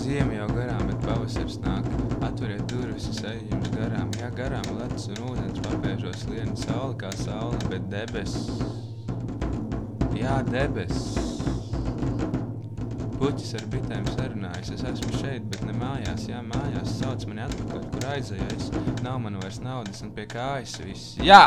Ziema jau garām, bet pavasaris nāk. Atveriet durvis, es eju jums garām. Jā, garām ledus un ūdens papēžos lienu. Saula kā saule, bet debesis. Jā, debesis. Puķis ar bitēm sarunājas. Es esmu šeit, bet ne mājās. Jā, mājās sauc mani atpakaļ, kur aizēju es. Nav man vairs naudas un pie kājas viss. Jā!